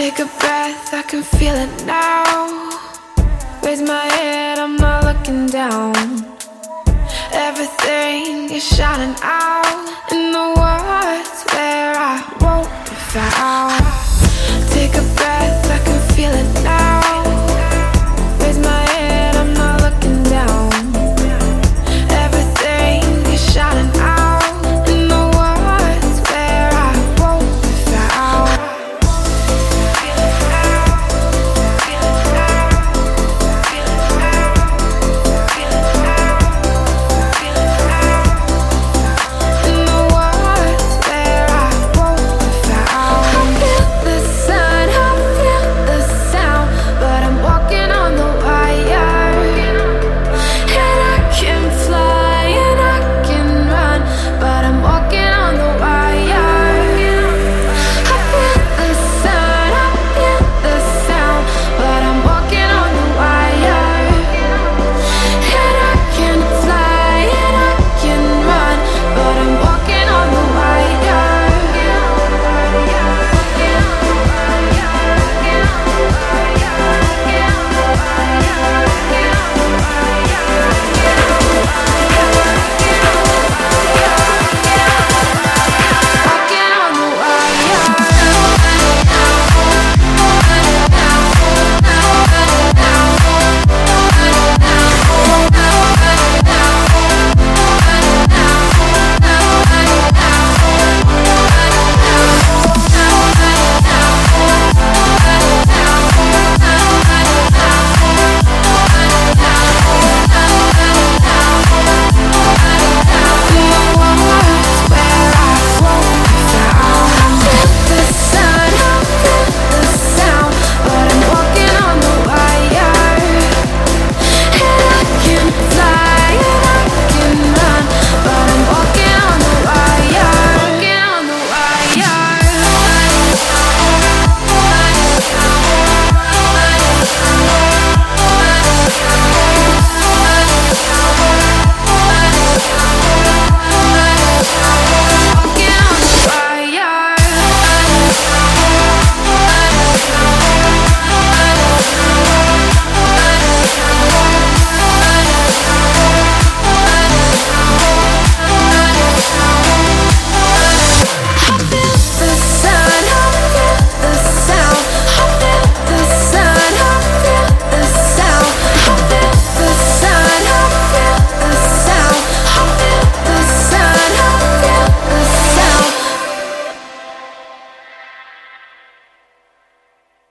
Take a breath, I can feel it now. Raise my head, I'm not looking down. Everything is shining out